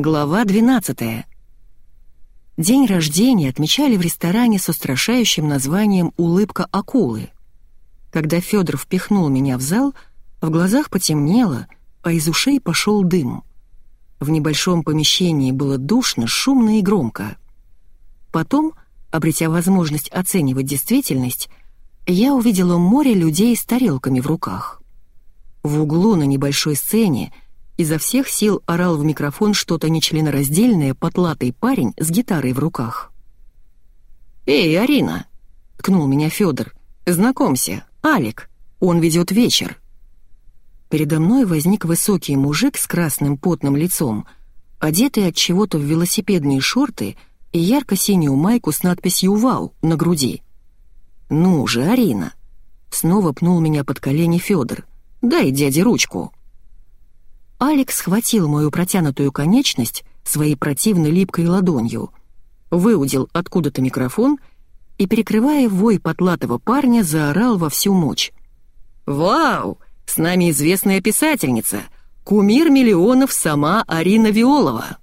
Глава 12. День рождения отмечали в ресторане с устрашающим названием «Улыбка акулы». Когда Федор впихнул меня в зал, в глазах потемнело, а из ушей пошел дым. В небольшом помещении было душно, шумно и громко. Потом, обретя возможность оценивать действительность, я увидела море людей с тарелками в руках. В углу на небольшой сцене — изо всех сил орал в микрофон что-то нечленораздельное потлатый парень с гитарой в руках. «Эй, Арина!» — ткнул меня Федор. «Знакомься, Алик. Он ведет вечер». Передо мной возник высокий мужик с красным потным лицом, одетый от чего-то в велосипедные шорты и ярко-синюю майку с надписью «Вау» на груди. «Ну же, Арина!» — снова пнул меня под колени Федор. «Дай дяде ручку». Алекс схватил мою протянутую конечность своей противной липкой ладонью, выудил откуда-то микрофон и, перекрывая вой потлатого парня, заорал во всю мощь. «Вау! С нами известная писательница! Кумир миллионов сама Арина Виолова!»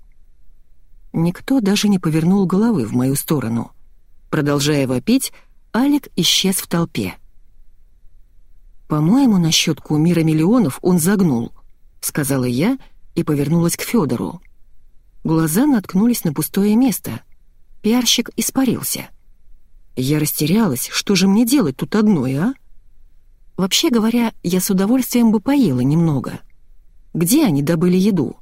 Никто даже не повернул головы в мою сторону. Продолжая вопить, Алик исчез в толпе. По-моему, насчет кумира миллионов он загнул —— сказала я и повернулась к Федору. Глаза наткнулись на пустое место. Пиарщик испарился. Я растерялась, что же мне делать тут одной, а? Вообще говоря, я с удовольствием бы поела немного. Где они добыли еду?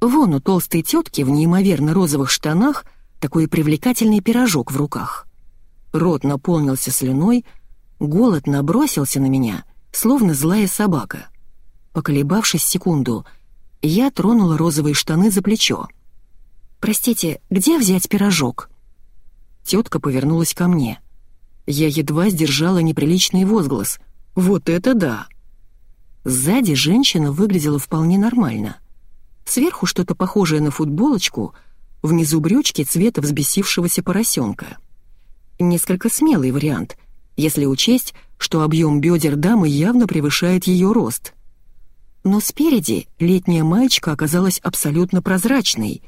Вон у толстой тетки в неимоверно розовых штанах такой привлекательный пирожок в руках. Рот наполнился слюной, голод набросился на меня, словно злая собака. Поколебавшись секунду, я тронула розовые штаны за плечо. «Простите, где взять пирожок?» Тетка повернулась ко мне. Я едва сдержала неприличный возглас. «Вот это да!» Сзади женщина выглядела вполне нормально. Сверху что-то похожее на футболочку, внизу брючки цвета взбесившегося поросенка. Несколько смелый вариант, если учесть, что объем бедер дамы явно превышает ее рост — но спереди летняя маечка оказалась абсолютно прозрачной,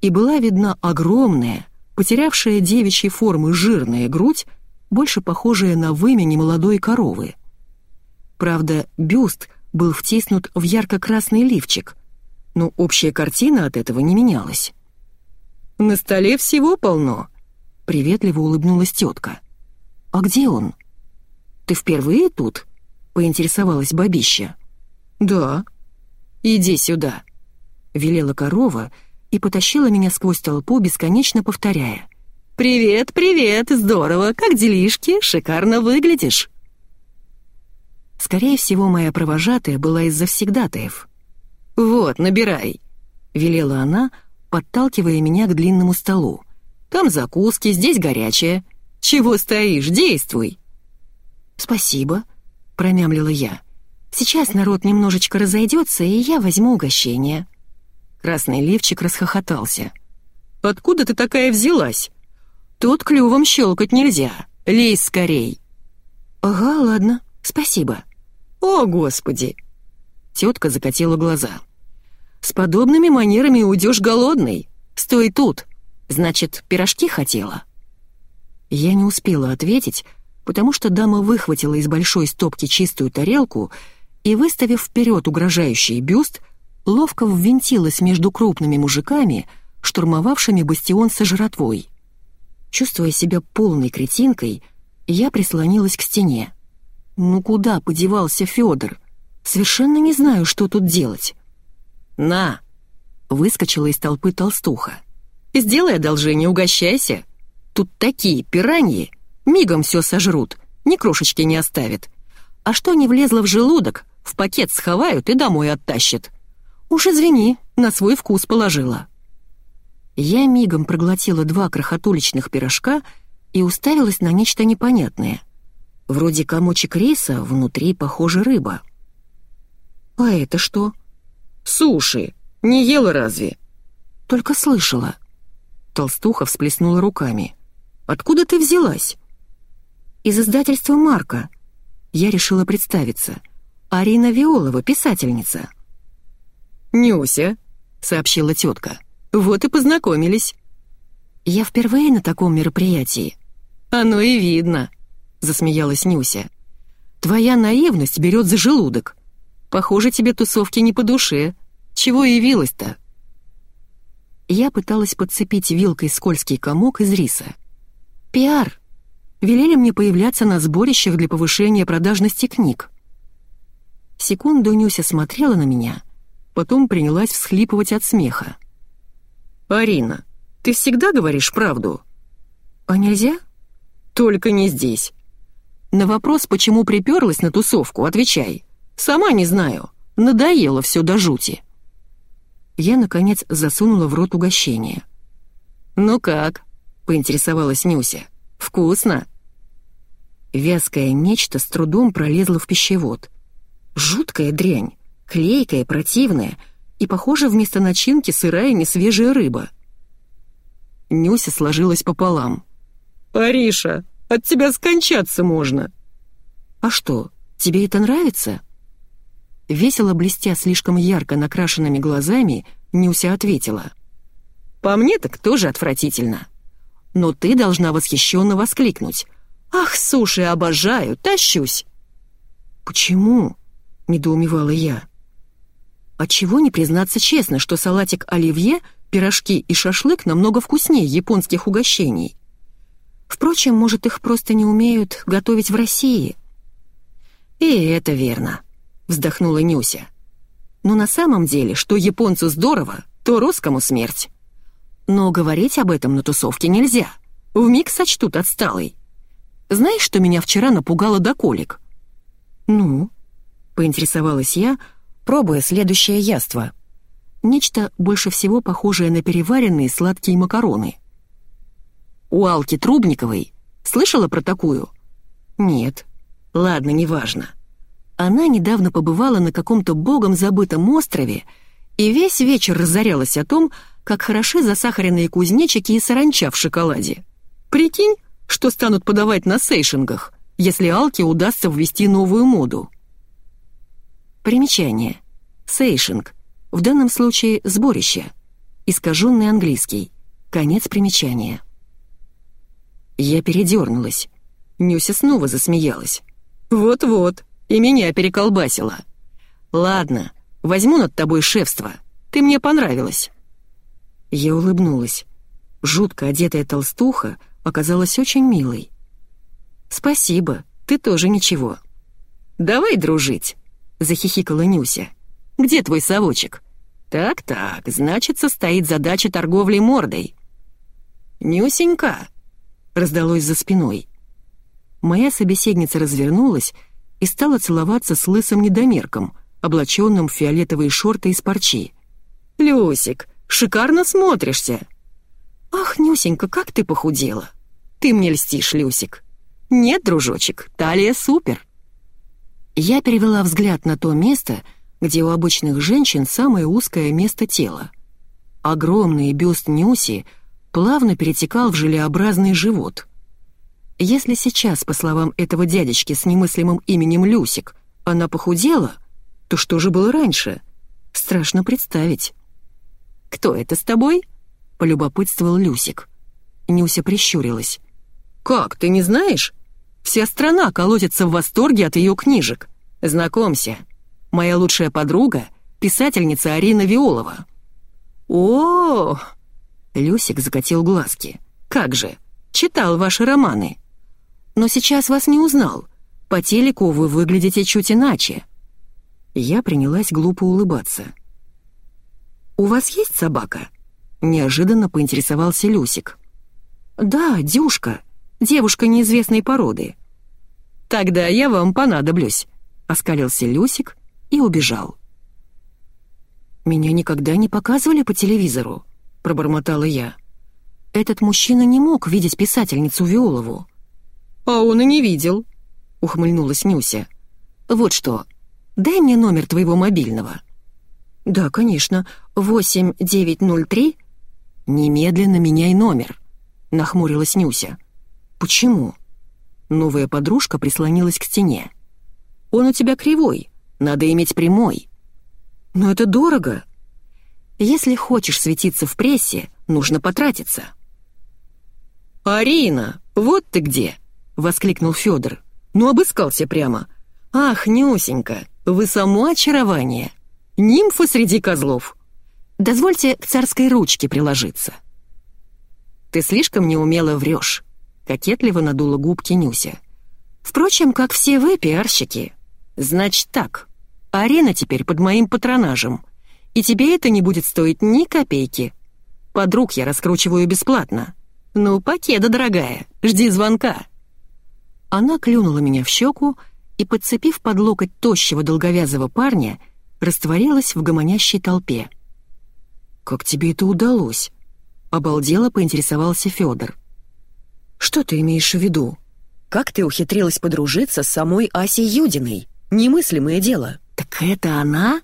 и была видна огромная, потерявшая девичьей формы жирная грудь, больше похожая на вымя молодой коровы. Правда, бюст был втиснут в ярко-красный лифчик, но общая картина от этого не менялась. «На столе всего полно», — приветливо улыбнулась тетка. «А где он?» «Ты впервые тут?» — поинтересовалась бабища. «Да». «Иди сюда», — велела корова и потащила меня сквозь толпу, бесконечно повторяя. «Привет, привет, здорово, как делишки, шикарно выглядишь». Скорее всего, моя провожатая была из завсегдатаев. «Вот, набирай», — велела она, подталкивая меня к длинному столу. «Там закуски, здесь горячее. Чего стоишь, действуй!» «Спасибо», — промямлила я. Сейчас народ немножечко разойдется, и я возьму угощение». Красный лифчик расхохотался. «Откуда ты такая взялась? Тут клювом щелкать нельзя. Лезь скорей». «Ага, ладно, спасибо». «О, Господи!» Тетка закатила глаза. «С подобными манерами уйдешь голодный. Стой тут. Значит, пирожки хотела?» Я не успела ответить, потому что дама выхватила из большой стопки чистую тарелку и, выставив вперед угрожающий бюст, ловко ввинтилась между крупными мужиками, штурмовавшими бастион со жратвой. Чувствуя себя полной кретинкой, я прислонилась к стене. «Ну куда подевался Федор? Совершенно не знаю, что тут делать». «На!» — выскочила из толпы толстуха. «Сделай одолжение, угощайся. Тут такие пираньи, мигом все сожрут, ни крошечки не оставят. А что не влезло в желудок, в пакет сховают и домой оттащат. Уж извини, на свой вкус положила. Я мигом проглотила два крохотуличных пирожка и уставилась на нечто непонятное. Вроде комочек риса, внутри, похоже, рыба. «А это что?» «Суши! Не ела разве?» «Только слышала». Толстуха всплеснула руками. «Откуда ты взялась?» «Из издательства «Марка». Я решила представиться — Арина Виолова, писательница». «Нюся», — сообщила тетка, Вот и познакомились». «Я впервые на таком мероприятии». «Оно и видно», — засмеялась Нюся. «Твоя наивность берет за желудок. Похоже, тебе тусовки не по душе. Чего явилась-то?» Я пыталась подцепить вилкой скользкий комок из риса. «Пиар. Велели мне появляться на сборищах для повышения продажности книг». Секунду Нюся смотрела на меня, потом принялась всхлипывать от смеха. «Арина, ты всегда говоришь правду?» «А нельзя?» «Только не здесь. На вопрос, почему приперлась на тусовку, отвечай. Сама не знаю. Надоело все до жути». Я, наконец, засунула в рот угощение. «Ну как?» — поинтересовалась Нюся. «Вкусно?» Вязкое нечто с трудом пролезло в пищевод. Жуткая дрянь, клейкая, противная, и, похоже, вместо начинки сырая несвежая рыба. Нюся сложилась пополам. «Ариша, от тебя скончаться можно!» «А что, тебе это нравится?» Весело блестя слишком ярко накрашенными глазами, Нюся ответила. «По мне так тоже отвратительно. Но ты должна восхищенно воскликнуть. «Ах, суши, обожаю, тащусь!» «Почему?» — недоумевала я. «Отчего не признаться честно, что салатик оливье, пирожки и шашлык намного вкуснее японских угощений? Впрочем, может, их просто не умеют готовить в России?» «И это верно», вздохнула Нюся. «Но на самом деле, что японцу здорово, то русскому смерть. Но говорить об этом на тусовке нельзя. Вмиг сочтут отсталый. Знаешь, что меня вчера напугало до колик?» «Ну?» — поинтересовалась я, пробуя следующее яство. Нечто больше всего похожее на переваренные сладкие макароны. «У Алки Трубниковой. Слышала про такую?» «Нет. Ладно, неважно. Она недавно побывала на каком-то богом забытом острове и весь вечер разорялась о том, как хороши засахаренные кузнечики и саранча в шоколаде. Прикинь, что станут подавать на сейшингах, если Алке удастся ввести новую моду. Примечание. Сейшинг. В данном случае сборище. Искаженный английский. Конец примечания. Я передернулась. Нюся снова засмеялась. «Вот-вот, и меня переколбасило. Ладно, возьму над тобой шефство. Ты мне понравилась». Я улыбнулась. Жутко одетая толстуха оказалась очень милой. «Спасибо, ты тоже ничего». «Давай дружить», — захихикала Нюся. «Где твой совочек?» «Так-так, значит, состоит задача торговли мордой». «Нюсенька», — раздалось за спиной. Моя собеседница развернулась и стала целоваться с лысым недомерком, облаченным в фиолетовые шорты из парчи. «Люсик, шикарно смотришься!» «Ах, Нюсенька, как ты похудела!» «Ты мне льстишь, Люсик!» «Нет, дружочек, талия супер!» Я перевела взгляд на то место, где у обычных женщин самое узкое место тела. Огромный бюст Нюси плавно перетекал в желеобразный живот — если сейчас, по словам этого дядечки с немыслимым именем Люсик, она похудела, то что же было раньше? Страшно представить. «Кто это с тобой?» — полюбопытствовал Люсик. Нюся прищурилась. «Как, ты не знаешь? Вся страна колотится в восторге от ее книжек. Знакомься, моя лучшая подруга — писательница Арина Виолова». «О!», -о, -о Люсик закатил глазки. «Как же, читал ваши романы» но сейчас вас не узнал. По телеку вы выглядите чуть иначе». Я принялась глупо улыбаться. «У вас есть собака?» — неожиданно поинтересовался Люсик. «Да, Дюшка, девушка неизвестной породы». «Тогда я вам понадоблюсь», — оскалился Люсик и убежал. «Меня никогда не показывали по телевизору», — пробормотала я. «Этот мужчина не мог видеть писательницу Виолову». «А он и не видел», — ухмыльнулась Нюся. «Вот что, дай мне номер твоего мобильного». «Да, конечно, 8903...» «Немедленно меняй номер», — нахмурилась Нюся. «Почему?» Новая подружка прислонилась к стене. «Он у тебя кривой, надо иметь прямой». «Но это дорого». Если хочешь светиться в прессе, нужно потратиться. «Арина, вот ты где!» — воскликнул Федор. «Ну, обыскался прямо. Ах, Нюсенька, вы само очарование. Нимфа среди козлов. Дозвольте к царской ручке приложиться». «Ты слишком неумело врешь», — кокетливо надула губки Нюся. «Впрочем, как все вы, пиарщики. Значит так, арена теперь под моим патронажем, и тебе это не будет стоить ни копейки. Подруг я раскручиваю бесплатно. Ну, покеда, дорогая, жди звонка». Она клюнула меня в щеку и, подцепив под локоть тощего долговязого парня, растворилась в гомонящей толпе. «Как тебе это удалось?» — обалдело поинтересовался Федор. «Что ты имеешь в виду? Как ты ухитрилась подружиться с самой Асей Юдиной? Немыслимое дело». «Так это она?»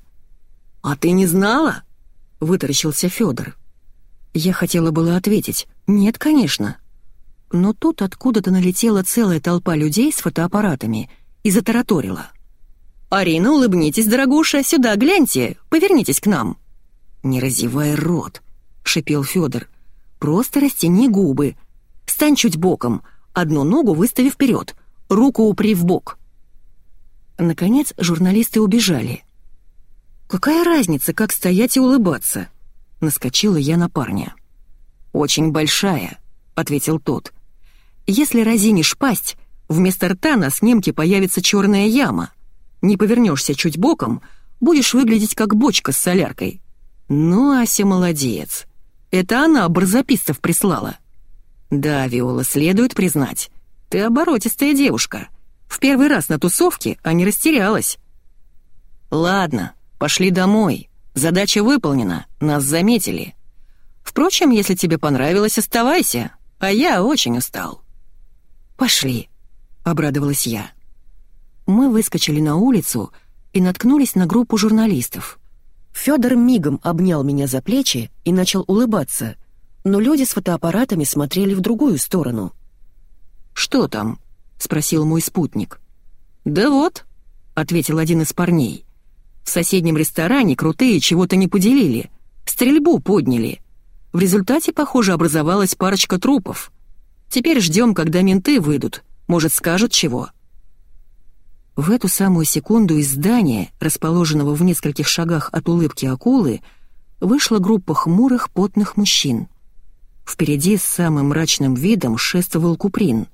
«А ты не знала?» — вытаращился Федор. Я хотела было ответить «нет, конечно». Но тут откуда-то налетела целая толпа людей с фотоаппаратами и затараторила. «Арина, улыбнитесь, дорогуша, сюда гляньте, повернитесь к нам». «Не разевай рот», — шипел Федор. «Просто растяни губы. Стань чуть боком, одну ногу выставив вперед, руку упри в бок». Наконец журналисты убежали. «Какая разница, как стоять и улыбаться?» Наскочила я на парня. «Очень большая», — ответил тот. «Если разинишь пасть, вместо рта на снимке появится черная яма. Не повернешься чуть боком, будешь выглядеть как бочка с соляркой. Ну, Ася молодец. Это она барзапистов прислала». «Да, Виола, следует признать. Ты оборотистая девушка. В первый раз на тусовке, а не растерялась». «Ладно, пошли домой. Задача выполнена, нас заметили. Впрочем, если тебе понравилось, оставайся, а я очень устал». «Пошли», — обрадовалась я. Мы выскочили на улицу и наткнулись на группу журналистов. Фёдор мигом обнял меня за плечи и начал улыбаться, но люди с фотоаппаратами смотрели в другую сторону. «Что там?» — спросил мой спутник. «Да вот», — ответил один из парней. В соседнем ресторане крутые чего-то не поделили, стрельбу подняли. В результате, похоже, образовалась парочка трупов. Теперь ждем, когда менты выйдут, может, скажут чего. В эту самую секунду из здания, расположенного в нескольких шагах от улыбки акулы, вышла группа хмурых, потных мужчин. Впереди с самым мрачным видом шествовал Куприн.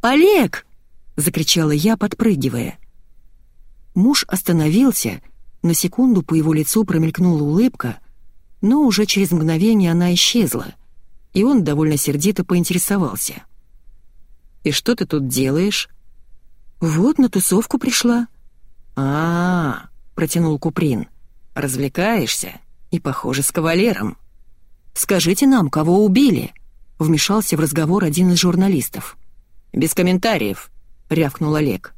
«Олег!» — закричала я, подпрыгивая — Муж остановился, на секунду по его лицу промелькнула улыбка, но уже через мгновение она исчезла, и он довольно сердито поинтересовался. «И что ты тут делаешь?» «Вот на тусовку пришла». «А-а-а», протянул Куприн, — «развлекаешься? И, похоже, с кавалером». «Скажите нам, кого убили?» — вмешался в разговор один из журналистов. «Без комментариев», — рявкнул Олег.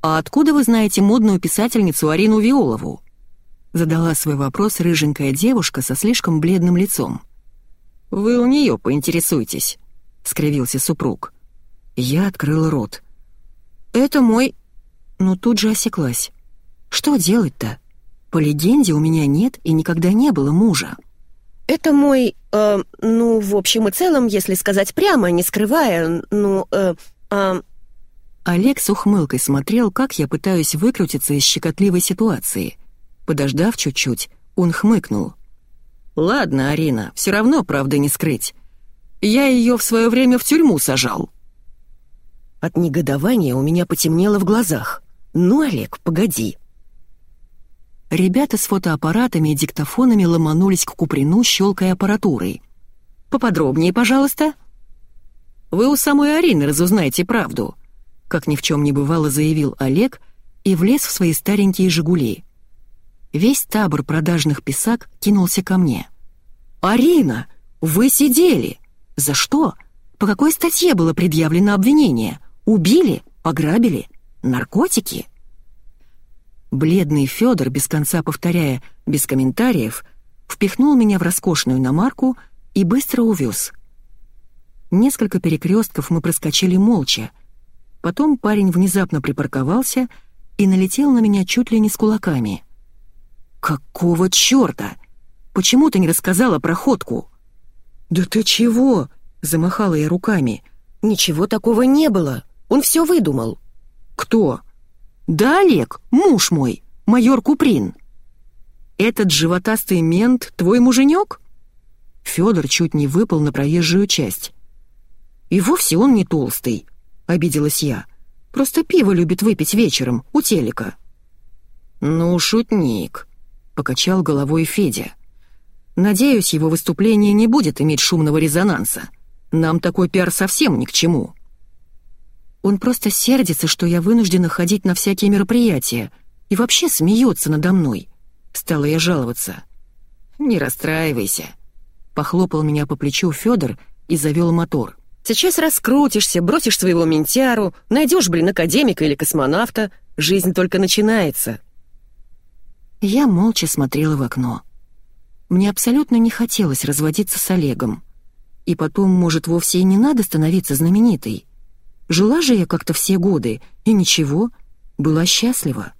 «А откуда вы знаете модную писательницу Арину Виолову?» Задала свой вопрос рыженькая девушка со слишком бледным лицом. «Вы у нее поинтересуйтесь», — скривился супруг. Я открыла рот. «Это мой...» Но тут же осеклась. «Что делать-то? По легенде у меня нет и никогда не было мужа». «Это мой... Э, ну, в общем и целом, если сказать прямо, не скрывая, ну... Э, э, Олег с ухмылкой смотрел, как я пытаюсь выкрутиться из щекотливой ситуации. Подождав чуть-чуть, он хмыкнул. «Ладно, Арина, все равно правды не скрыть. Я ее в свое время в тюрьму сажал». От негодования у меня потемнело в глазах. «Ну, Олег, погоди». Ребята с фотоаппаратами и диктофонами ломанулись к Куприну, щелкая аппаратурой. «Поподробнее, пожалуйста». «Вы у самой Арины разузнаете правду», как ни в чем не бывало, заявил Олег и влез в свои старенькие «Жигули». Весь табор продажных писак кинулся ко мне. «Арина, вы сидели! За что? По какой статье было предъявлено обвинение? Убили? Ограбили? Наркотики?» Бледный Федор, без конца повторяя «без комментариев», впихнул меня в роскошную иномарку и быстро увез. Несколько перекрестков мы проскочили молча — Потом парень внезапно припарковался и налетел на меня чуть ли не с кулаками. «Какого чёрта?» Почему ты не рассказала про ходку?» «Да ты чего?» — замахала я руками. «Ничего такого не было. Он все выдумал». «Кто?» «Да, Олег, муж мой, майор Куприн». «Этот животастый мент твой муженек?» Федор чуть не выпал на проезжую часть. «И вовсе он не толстый», — обиделась я. «Просто пиво любит выпить вечером, у телека». «Ну, шутник», — покачал головой Федя. «Надеюсь, его выступление не будет иметь шумного резонанса. Нам такой пиар совсем ни к чему». Он просто сердится, что я вынуждена ходить на всякие мероприятия и вообще смеется надо мной. Стала я жаловаться. «Не расстраивайся», — похлопал меня по плечу Федор и завел мотор. «Сейчас раскрутишься, бросишь своего ментяру, найдешь, блин, академика или космонавта. Жизнь только начинается». Я молча смотрела в окно. Мне абсолютно не хотелось разводиться с Олегом. И потом, может, вовсе и не надо становиться знаменитой. Жила же я как-то все годы, и ничего, была счастлива.